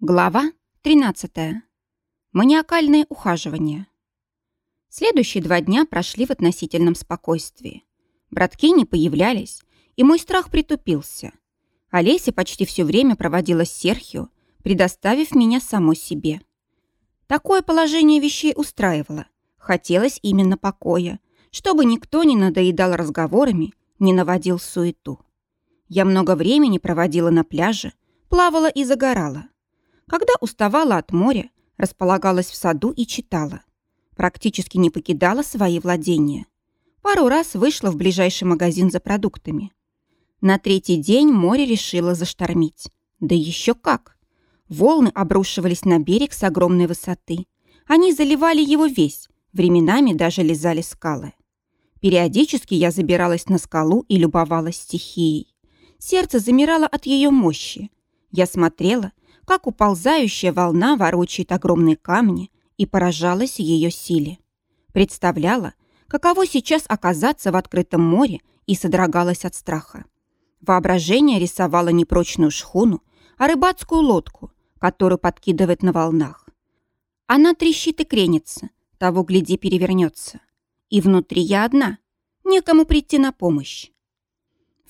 Глава 13. Маниакальное ухаживание. Следующие два дня прошли в относительном спокойствии. Братки не появлялись, и мой страх притупился. Олеся почти все время проводила с Серхио, предоставив меня самой себе. Такое положение вещей устраивало. Хотелось именно покоя, чтобы никто не надоедал разговорами, не наводил суету. Я много времени проводила на пляже, плавала и загорала. Когда уставала от моря, располагалась в саду и читала. Практически не покидала свои владения. Пару раз вышла в ближайший магазин за продуктами. На третий день море решило заштормить. Да еще как! Волны обрушивались на берег с огромной высоты. Они заливали его весь, временами даже лизали скалы. Периодически я забиралась на скалу и любовалась стихией. Сердце замирало от ее мощи. Я смотрела, как уползающая волна ворочает огромные камни и поражалась ее силе. Представляла, каково сейчас оказаться в открытом море и содрогалась от страха. Воображение рисовало не прочную шхуну, а рыбацкую лодку, которую подкидывает на волнах. Она трещит и кренится, того гляди перевернется. И внутри я одна, некому прийти на помощь.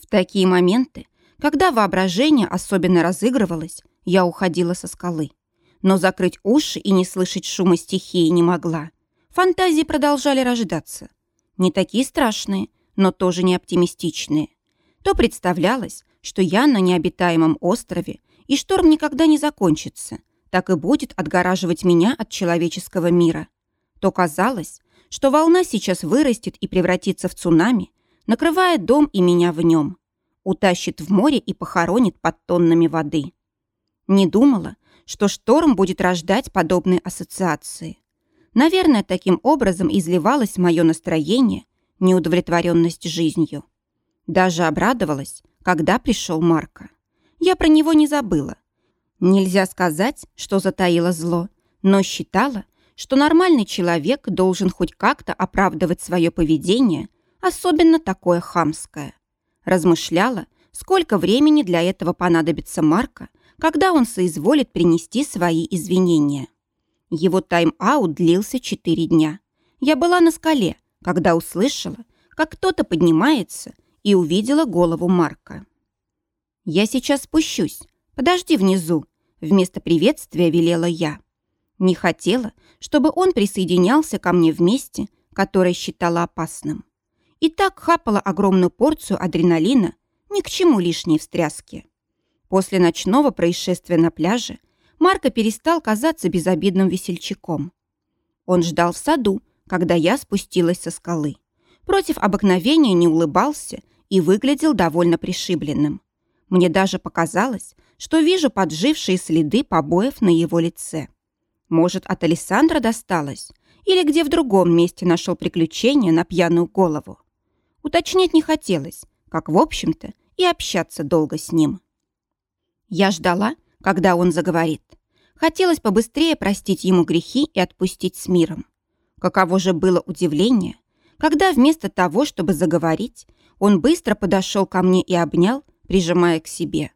В такие моменты, когда воображение особенно разыгрывалось, я уходила со скалы. Но закрыть уши и не слышать шума стихии не могла. Фантазии продолжали рождаться. Не такие страшные, но тоже не оптимистичные. То представлялось, что я на необитаемом острове, и шторм никогда не закончится, так и будет отгораживать меня от человеческого мира. То казалось, что волна сейчас вырастет и превратится в цунами, накрывая дом и меня в нем, утащит в море и похоронит под тоннами воды. Не думала, что шторм будет рождать подобные ассоциации. Наверное, таким образом изливалось мое настроение, неудовлетворенность жизнью. Даже обрадовалась, когда пришел Марко. Я про него не забыла. Нельзя сказать, что затаила зло, но считала, что нормальный человек должен хоть как-то оправдывать свое поведение, особенно такое хамское. Размышляла, сколько времени для этого понадобится Марка, когда он соизволит принести свои извинения. Его тайм-аут длился четыре дня. Я была на скале, когда услышала, как кто-то поднимается и увидела голову Марка. «Я сейчас спущусь. Подожди внизу», — вместо приветствия велела я. Не хотела, чтобы он присоединялся ко мне вместе, которое считала опасным. И так хапала огромную порцию адреналина, ни к чему лишние встряски. После ночного происшествия на пляже Марко перестал казаться безобидным весельчаком. Он ждал в саду, когда я спустилась со скалы. Против обыкновения не улыбался и выглядел довольно пришибленным. Мне даже показалось, что вижу поджившие следы побоев на его лице. Может, от Александра досталось? Или где в другом месте нашел приключение на пьяную голову? Уточнять не хотелось, как, в общем-то, и общаться долго с ним. Я ждала, когда он заговорит. Хотелось побыстрее простить ему грехи и отпустить с миром. Каково же было удивление, когда вместо того, чтобы заговорить, он быстро подошел ко мне и обнял, прижимая к себе.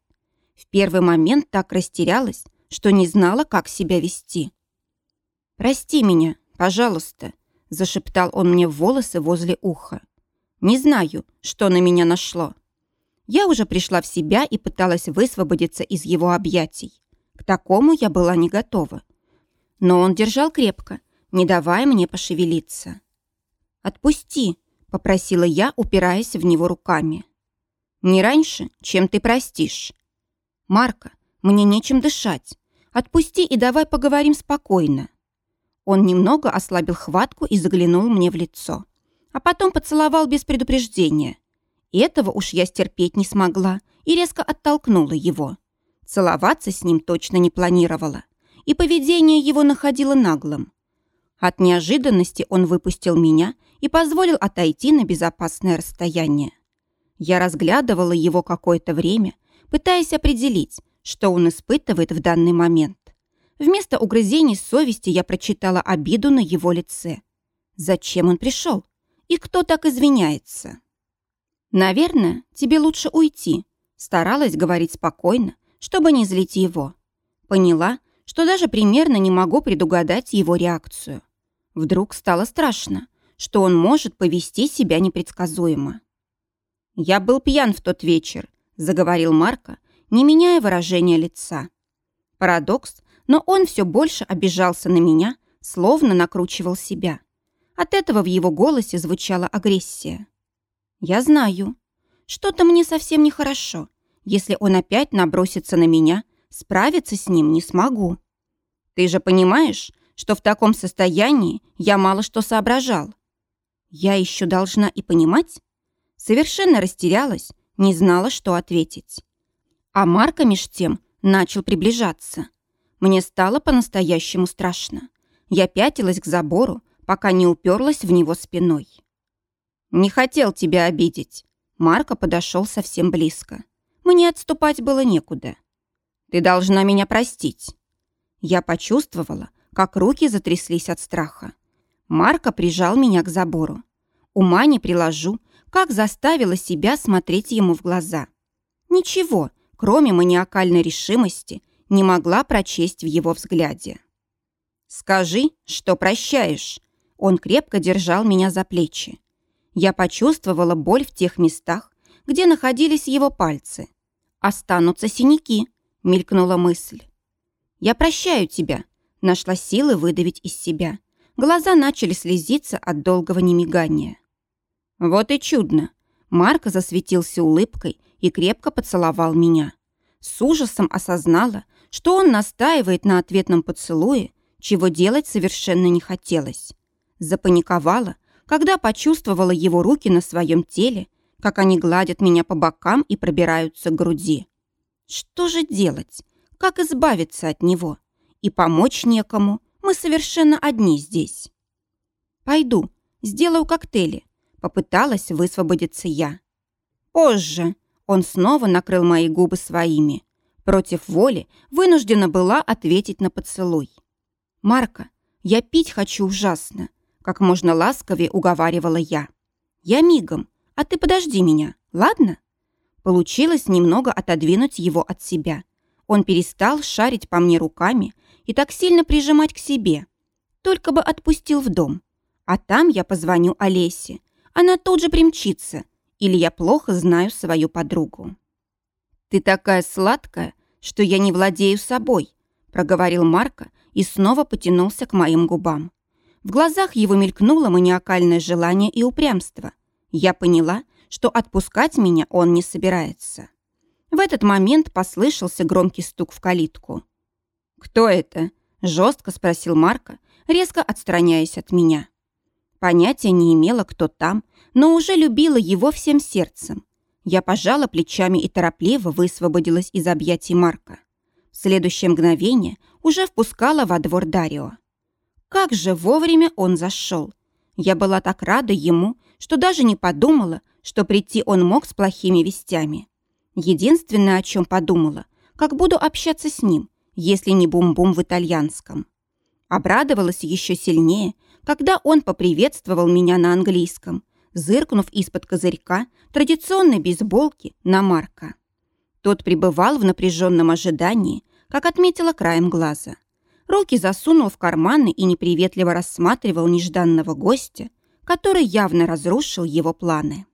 В первый момент так растерялась, что не знала, как себя вести. «Прости меня, пожалуйста», — зашептал он мне в волосы возле уха. «Не знаю, что на меня нашло. Я уже пришла в себя и пыталась высвободиться из его объятий. К такому я была не готова. Но он держал крепко, не давая мне пошевелиться. «Отпусти», — попросила я, упираясь в него руками. «Не раньше, чем ты простишь». «Марка, мне нечем дышать. Отпусти и давай поговорим спокойно». Он немного ослабил хватку и заглянул мне в лицо. А потом поцеловал без предупреждения. Этого уж я стерпеть не смогла и резко оттолкнула его. Целоваться с ним точно не планировала, и поведение его находило наглым. От неожиданности он выпустил меня и позволил отойти на безопасное расстояние. Я разглядывала его какое-то время, пытаясь определить, что он испытывает в данный момент. Вместо угрызений совести я прочитала обиду на его лице. Зачем он пришел? И кто так извиняется? «Наверное, тебе лучше уйти», старалась говорить спокойно, чтобы не злить его. Поняла, что даже примерно не могу предугадать его реакцию. Вдруг стало страшно, что он может повести себя непредсказуемо. «Я был пьян в тот вечер», — заговорил Марко, не меняя выражения лица. Парадокс, но он все больше обижался на меня, словно накручивал себя. От этого в его голосе звучала агрессия. «Я знаю. Что-то мне совсем нехорошо. Если он опять набросится на меня, справиться с ним не смогу. Ты же понимаешь, что в таком состоянии я мало что соображал. Я еще должна и понимать? Совершенно растерялась, не знала, что ответить. А Марка меж тем начал приближаться. Мне стало по-настоящему страшно. Я пятилась к забору, пока не уперлась в него спиной. «Не хотел тебя обидеть». Марко подошел совсем близко. Мне отступать было некуда. «Ты должна меня простить». Я почувствовала, как руки затряслись от страха. Марко прижал меня к забору. Ума не приложу, как заставила себя смотреть ему в глаза. Ничего, кроме маниакальной решимости, не могла прочесть в его взгляде. «Скажи, что прощаешь». Он крепко держал меня за плечи. Я почувствовала боль в тех местах, где находились его пальцы. «Останутся синяки», — мелькнула мысль. «Я прощаю тебя», — нашла силы выдавить из себя. Глаза начали слезиться от долгого немигания. «Вот и чудно!» Марко засветился улыбкой и крепко поцеловал меня. С ужасом осознала, что он настаивает на ответном поцелуе, чего делать совершенно не хотелось. Запаниковала, когда почувствовала его руки на своем теле, как они гладят меня по бокам и пробираются к груди. Что же делать? Как избавиться от него? И помочь некому. Мы совершенно одни здесь. Пойду, сделаю коктейли. Попыталась высвободиться я. Позже. Он снова накрыл мои губы своими. Против воли вынуждена была ответить на поцелуй. «Марка, я пить хочу ужасно», — как можно ласковее уговаривала я. «Я мигом, а ты подожди меня, ладно?» Получилось немного отодвинуть его от себя. Он перестал шарить по мне руками и так сильно прижимать к себе. Только бы отпустил в дом. А там я позвоню Олесе. Она тут же примчится. Или я плохо знаю свою подругу. «Ты такая сладкая, что я не владею собой», проговорил Марко и снова потянулся к моим губам. В глазах его мелькнуло маниакальное желание и упрямство. Я поняла, что отпускать меня он не собирается. В этот момент послышался громкий стук в калитку. «Кто это?» – жестко спросил Марко, резко отстраняясь от меня. Понятия не имела, кто там, но уже любила его всем сердцем. Я пожала плечами и торопливо высвободилась из объятий Марка. В следующее мгновение уже впускала во двор Дарио. Как же вовремя он зашел. Я была так рада ему, что даже не подумала, что прийти он мог с плохими вестями. Единственное, о чем подумала, как буду общаться с ним, если не бум-бум в итальянском. Обрадовалась еще сильнее, когда он поприветствовал меня на английском, зыркнув из-под козырька традиционной бейсболки на Марка. Тот пребывал в напряженном ожидании, как отметила краем глаза. Руки засунул в карманы и неприветливо рассматривал нежданного гостя, который явно разрушил его планы.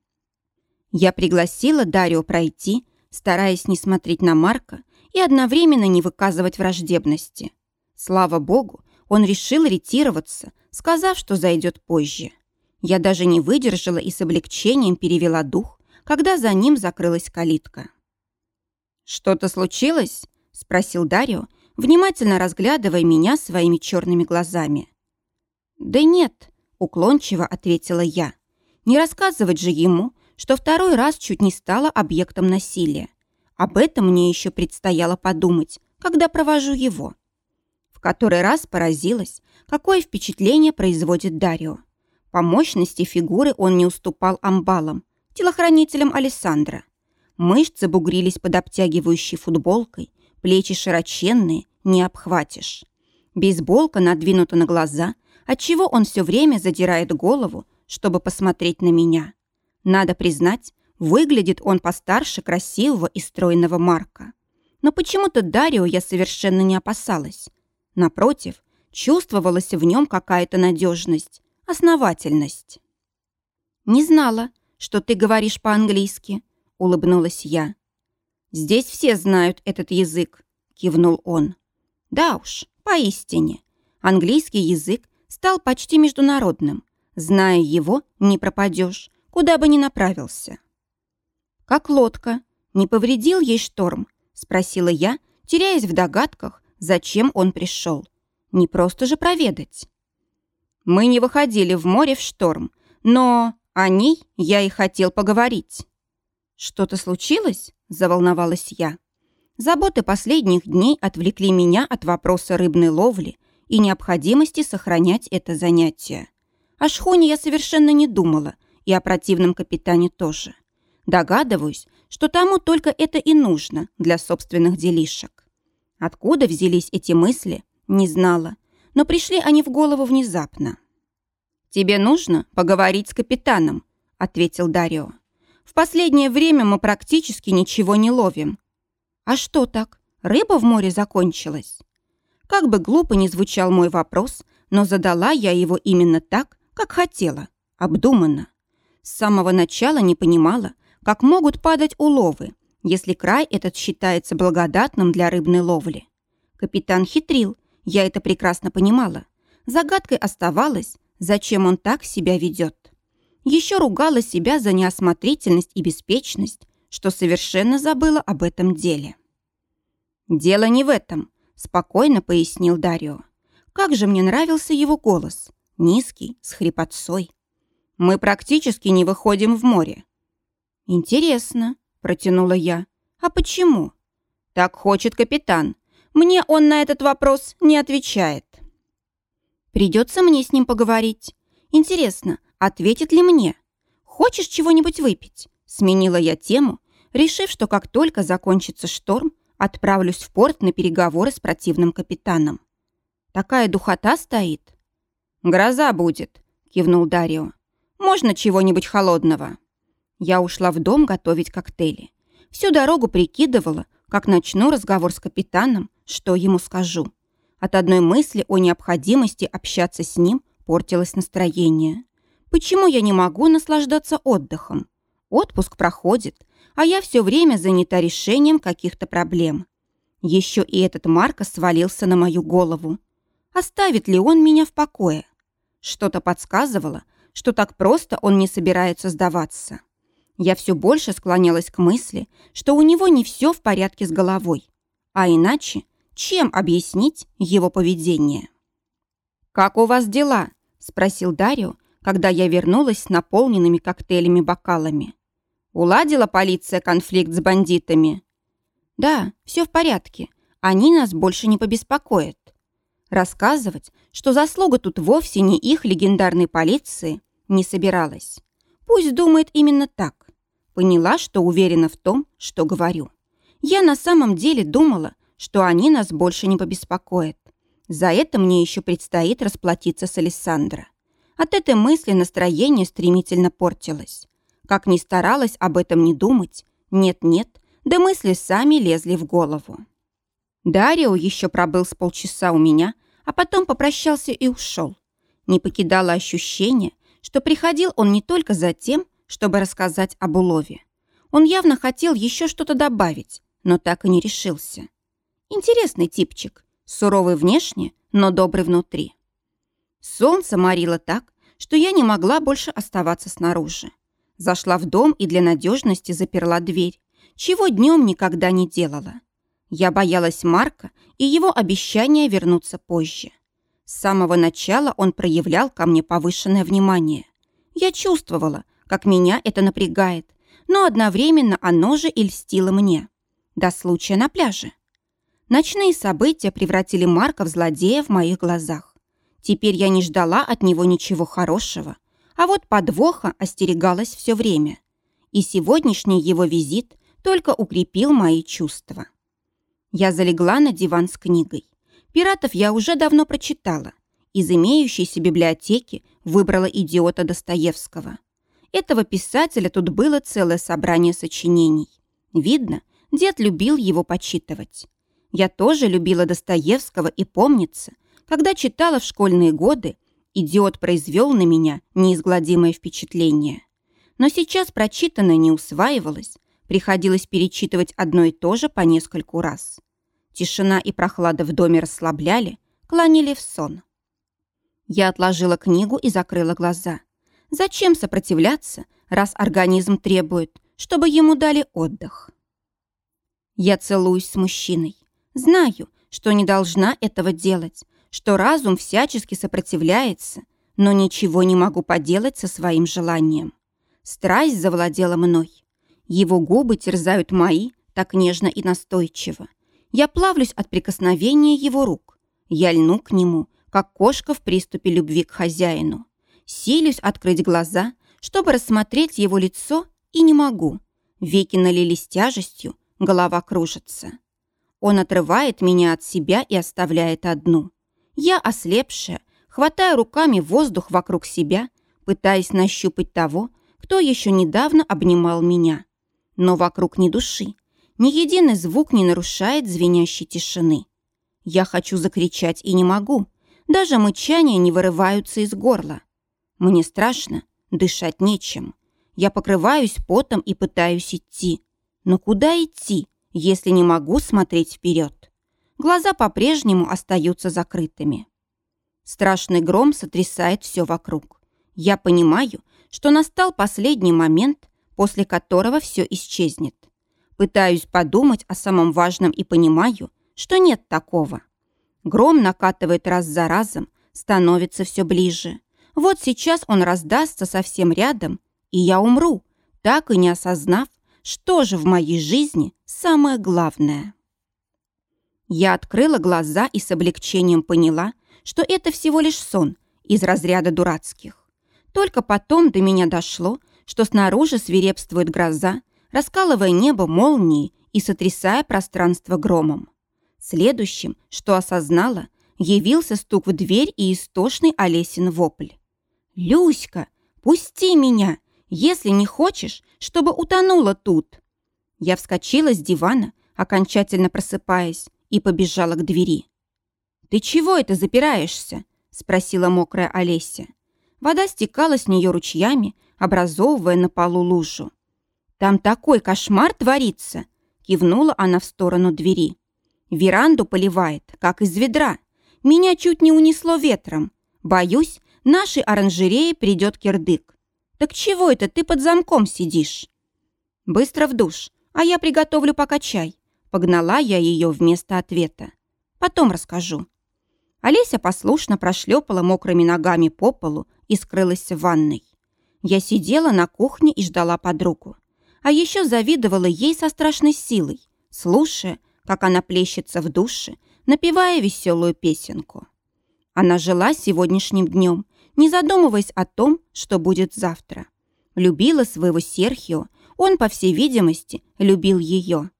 Я пригласила Дарио пройти, стараясь не смотреть на Марка и одновременно не выказывать враждебности. Слава богу, он решил ретироваться, сказав, что зайдет позже. Я даже не выдержала и с облегчением перевела дух, когда за ним закрылась калитка. «Что-то случилось?» — спросил Дарио, внимательно разглядывая меня своими черными глазами. «Да нет», — уклончиво ответила я. «Не рассказывать же ему, что второй раз чуть не стала объектом насилия. Об этом мне еще предстояло подумать, когда провожу его. В который раз поразилась, какое впечатление производит Дарио. По мощности фигуры он не уступал амбалам, телохранителям Александра. Мышцы бугрились под обтягивающей футболкой, плечи широченные, не обхватишь. Бейсболка надвинута на глаза, отчего он все время задирает голову, чтобы посмотреть на меня. Надо признать, выглядит он постарше красивого и стройного Марка. Но почему-то Дарио я совершенно не опасалась. Напротив, чувствовалась в нем какая-то надежность, основательность. «Не знала, что ты говоришь по-английски», — улыбнулась я. «Здесь все знают этот язык», — кивнул он. «Да уж, поистине. Английский язык стал почти международным. Зная его, не пропадешь, куда бы ни направился». «Как лодка. Не повредил ей шторм?» — спросила я, теряясь в догадках, зачем он пришел. Не просто же проведать. Мы не выходили в море в шторм, но о ней я и хотел поговорить. «Что-то случилось?» – заволновалась я. Заботы последних дней отвлекли меня от вопроса рыбной ловли и необходимости сохранять это занятие. О шхуне я совершенно не думала, и о противном капитане тоже. Догадываюсь, что тому только это и нужно для собственных делишек. Откуда взялись эти мысли, не знала, но пришли они в голову внезапно. «Тебе нужно поговорить с капитаном», — ответил Дарио. «В последнее время мы практически ничего не ловим». «А что так? Рыба в море закончилась?» Как бы глупо ни звучал мой вопрос, но задала я его именно так, как хотела, обдуманно. С самого начала не понимала, как могут падать уловы, если край этот считается благодатным для рыбной ловли. Капитан хитрил, я это прекрасно понимала. Загадкой оставалось, зачем он так себя ведет. Еще ругала себя за неосмотрительность и беспечность, что совершенно забыла об этом деле. «Дело не в этом», — спокойно пояснил Дарио. «Как же мне нравился его голос, низкий, с хрипотцой. Мы практически не выходим в море». «Интересно», — протянула я. «А почему?» «Так хочет капитан. Мне он на этот вопрос не отвечает». Придется мне с ним поговорить. Интересно, ответит ли мне? Хочешь чего-нибудь выпить? Сменила я тему, решив, что как только закончится шторм, отправлюсь в порт на переговоры с противным капитаном. Такая духота стоит. «Гроза будет», — кивнул Дарио. «Можно чего-нибудь холодного?» Я ушла в дом готовить коктейли. Всю дорогу прикидывала, как начну разговор с капитаном, что ему скажу. От одной мысли о необходимости общаться с ним портилось настроение. Почему я не могу наслаждаться отдыхом? Отпуск проходит, а я все время занята решением каких-то проблем. Еще и этот Марко свалился на мою голову. Оставит ли он меня в покое? Что-то подсказывало, что так просто он не собирается сдаваться. Я все больше склонялась к мысли, что у него не все в порядке с головой. А иначе чем объяснить его поведение? «Как у вас дела?» – спросил Дарио, когда я вернулась с наполненными коктейлями бокалами. «Уладила полиция конфликт с бандитами?» «Да, все в порядке. Они нас больше не побеспокоят». Рассказывать, что заслуга тут вовсе не их легендарной полиции, не собиралась. Пусть думает именно так. Поняла, что уверена в том, что говорю. Я на самом деле думала, что они нас больше не побеспокоят. За это мне еще предстоит расплатиться с Александра. От этой мысли настроение стремительно портилось. Как ни старалась об этом не думать, нет-нет, да мысли сами лезли в голову. Дарио еще пробыл с полчаса у меня, а потом попрощался и ушел. Не покидало ощущение, что приходил он не только за тем, чтобы рассказать об улове. Он явно хотел еще что-то добавить, но так и не решился. Интересный типчик, суровый внешне, но добрый внутри. Солнце морило так, что я не могла больше оставаться снаружи. Зашла в дом и для надежности заперла дверь, чего днем никогда не делала. Я боялась Марка и его обещания вернуться позже. С самого начала он проявлял ко мне повышенное внимание. Я чувствовала, как меня это напрягает, но одновременно оно же и льстило мне. До случая на пляже. Ночные события превратили Марка в злодея в моих глазах. Теперь я не ждала от него ничего хорошего, а вот подвоха остерегалась все время. И сегодняшний его визит только укрепил мои чувства. Я залегла на диван с книгой. «Пиратов» я уже давно прочитала. Из имеющейся библиотеки выбрала «Идиота» Достоевского. Этого писателя тут было целое собрание сочинений. Видно, дед любил его почитывать. Я тоже любила Достоевского и помнится, когда читала в школьные годы, идиот произвел на меня неизгладимое впечатление. Но сейчас прочитанное не усваивалось, приходилось перечитывать одно и то же по нескольку раз. Тишина и прохлада в доме расслабляли, клонили в сон. Я отложила книгу и закрыла глаза. Зачем сопротивляться, раз организм требует, чтобы ему дали отдых? Я целуюсь с мужчиной. Знаю, что не должна этого делать, что разум всячески сопротивляется, но ничего не могу поделать со своим желанием. Страсть завладела мной. Его губы терзают мои так нежно и настойчиво. Я плавлюсь от прикосновения его рук. Я льну к нему, как кошка в приступе любви к хозяину. Силюсь открыть глаза, чтобы рассмотреть его лицо, и не могу. Веки налились тяжестью, голова кружится. Он отрывает меня от себя и оставляет одну. Я, ослепшая, хватаю руками воздух вокруг себя, пытаясь нащупать того, кто еще недавно обнимал меня. Но вокруг ни души, ни единый звук не нарушает звенящей тишины. Я хочу закричать и не могу. Даже мычания не вырываются из горла. Мне страшно, дышать нечем. Я покрываюсь потом и пытаюсь идти. Но куда идти, если не могу смотреть вперед? Глаза по-прежнему остаются закрытыми. Страшный гром сотрясает все вокруг. Я понимаю, что настал последний момент, после которого все исчезнет. Пытаюсь подумать о самом важном и понимаю, что нет такого. Гром накатывает раз за разом, становится все ближе. Вот сейчас он раздастся совсем рядом, и я умру, так и не осознав, что же в моей жизни самое главное. Я открыла глаза и с облегчением поняла, что это всего лишь сон из разряда дурацких. Только потом до меня дошло, что снаружи свирепствует гроза, раскалывая небо молнией и сотрясая пространство громом. Следующим, что осознала, явился стук в дверь и истошный Олесин вопль. «Люська, пусти меня, если не хочешь, чтобы утонула тут!» Я вскочила с дивана, окончательно просыпаясь, и побежала к двери. «Ты чего это запираешься?» – спросила мокрая Олеся. Вода стекала с нее ручьями, образовывая на полу лужу. «Там такой кошмар творится!» – кивнула она в сторону двери. «Веранду поливает, как из ведра. Меня чуть не унесло ветром. Боюсь, нашей оранжерее придет кирдык. Так чего это ты под замком сидишь?» «Быстро в душ, а я приготовлю пока чай». Погнала я ее вместо ответа. «Потом расскажу». Олеся послушно прошлепала мокрыми ногами по полу и скрылась в ванной. Я сидела на кухне и ждала подругу. А еще завидовала ей со страшной силой, слушая, как она плещется в душе, напевая веселую песенку. Она жила сегодняшним днем, не задумываясь о том, что будет завтра. Любила своего Серхио, он, по всей видимости, любил ее.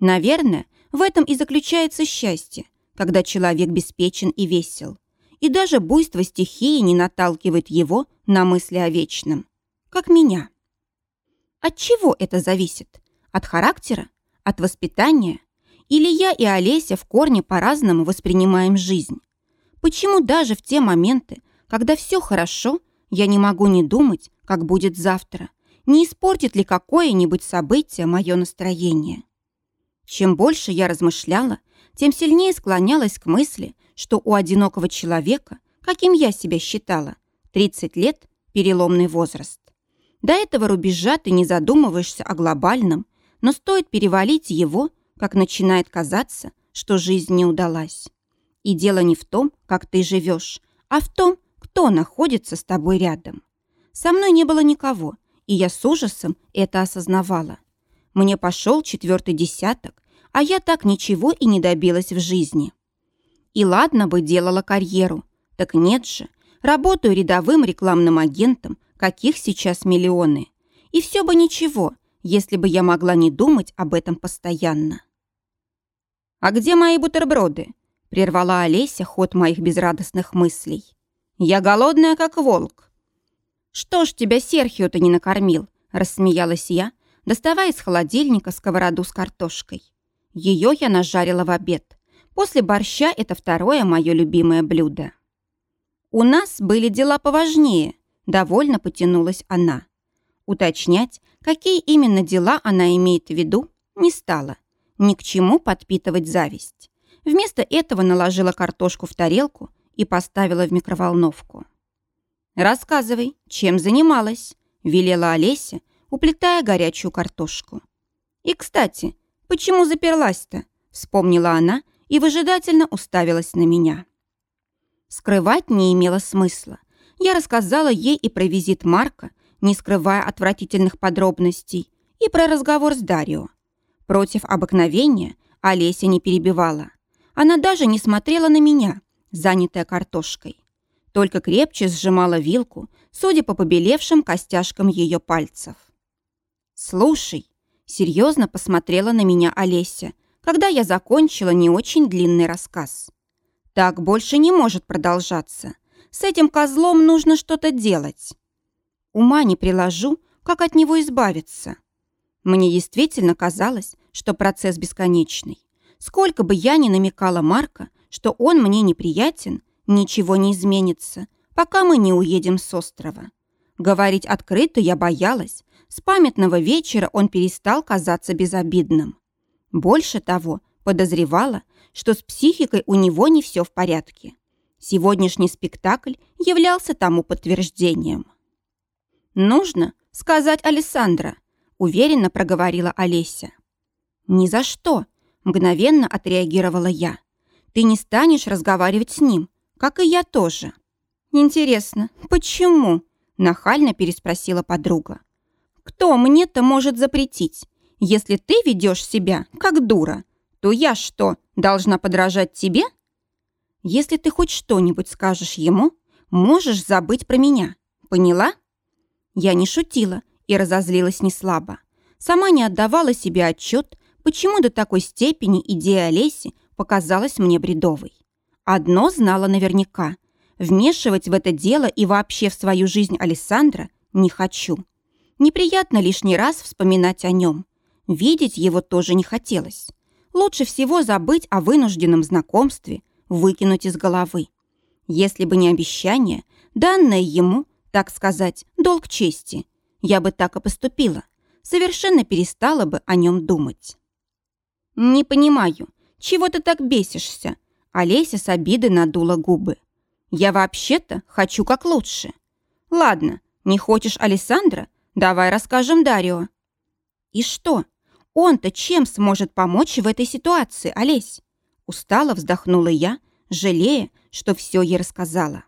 Наверное, в этом и заключается счастье, когда человек беспечен и весел и даже буйство стихии не наталкивает его на мысли о вечном. Как меня. От чего это зависит? От характера? От воспитания? Или я и Олеся в корне по-разному воспринимаем жизнь? Почему даже в те моменты, когда все хорошо, я не могу не думать, как будет завтра? Не испортит ли какое-нибудь событие мое настроение? Чем больше я размышляла, тем сильнее склонялась к мысли, что у одинокого человека, каким я себя считала, 30 лет – переломный возраст. До этого рубежа ты не задумываешься о глобальном, но стоит перевалить его, как начинает казаться, что жизнь не удалась. И дело не в том, как ты живешь, а в том, кто находится с тобой рядом. Со мной не было никого, и я с ужасом это осознавала. Мне пошел четвертый десяток, а я так ничего и не добилась в жизни. И ладно бы делала карьеру. Так нет же. Работаю рядовым рекламным агентом, каких сейчас миллионы. И все бы ничего, если бы я могла не думать об этом постоянно. «А где мои бутерброды?» – прервала Олеся ход моих безрадостных мыслей. «Я голодная, как волк». «Что ж тебя Серхио-то не накормил?» – рассмеялась я, доставая из холодильника сковороду с картошкой. Ее я нажарила в обед. После борща это второе мое любимое блюдо. У нас были дела поважнее, довольно потянулась она. Уточнять, какие именно дела она имеет в виду, не стала. Ни к чему подпитывать зависть. Вместо этого наложила картошку в тарелку и поставила в микроволновку. «Рассказывай, чем занималась?» – велела Олеся, уплетая горячую картошку. «И, кстати, почему заперлась-то?» – вспомнила она и выжидательно уставилась на меня. Скрывать не имело смысла. Я рассказала ей и про визит Марка, не скрывая отвратительных подробностей, и про разговор с Дарио. Против обыкновения Олеся не перебивала. Она даже не смотрела на меня, занятая картошкой. Только крепче сжимала вилку, судя по побелевшим костяшкам ее пальцев. «Слушай», — серьезно посмотрела на меня Олеся, когда я закончила не очень длинный рассказ. «Так больше не может продолжаться. С этим козлом нужно что-то делать. Ума не приложу, как от него избавиться». Мне действительно казалось, что процесс бесконечный. Сколько бы я ни намекала Марка, что он мне неприятен, ничего не изменится, пока мы не уедем с острова. Говорить открыто я боялась. С памятного вечера он перестал казаться безобидным. Больше того, подозревала, что с психикой у него не все в порядке. Сегодняшний спектакль являлся тому подтверждением. «Нужно сказать Александра», — уверенно проговорила Олеся. «Ни за что», — мгновенно отреагировала я. «Ты не станешь разговаривать с ним, как и я тоже». «Интересно, почему?» — нахально переспросила подруга. «Кто мне-то может запретить? Если ты ведешь себя как дура, то я что, должна подражать тебе?» «Если ты хоть что-нибудь скажешь ему, можешь забыть про меня. Поняла?» Я не шутила и разозлилась неслабо. Сама не отдавала себе отчет, почему до такой степени идея Олеси показалась мне бредовой. Одно знала наверняка. Вмешивать в это дело и вообще в свою жизнь Александра не хочу. Неприятно лишний раз вспоминать о нем. Видеть его тоже не хотелось. Лучше всего забыть о вынужденном знакомстве, выкинуть из головы. Если бы не обещание, данное ему, так сказать, долг чести, я бы так и поступила, совершенно перестала бы о нем думать. «Не понимаю, чего ты так бесишься?» Олеся с обидой надула губы. «Я вообще-то хочу как лучше. Ладно, не хочешь Александра? Давай расскажем Дарио». «И что? Он-то чем сможет помочь в этой ситуации, Олесь?» Устало вздохнула я, жалея, что все ей рассказала.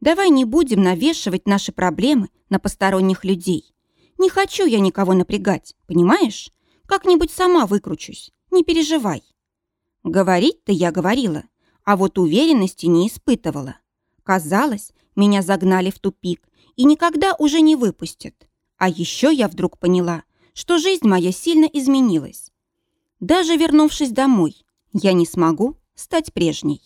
«Давай не будем навешивать наши проблемы на посторонних людей. Не хочу я никого напрягать, понимаешь? Как-нибудь сама выкручусь не переживай. Говорить-то я говорила, а вот уверенности не испытывала. Казалось, меня загнали в тупик и никогда уже не выпустят. А еще я вдруг поняла, что жизнь моя сильно изменилась. Даже вернувшись домой, я не смогу стать прежней.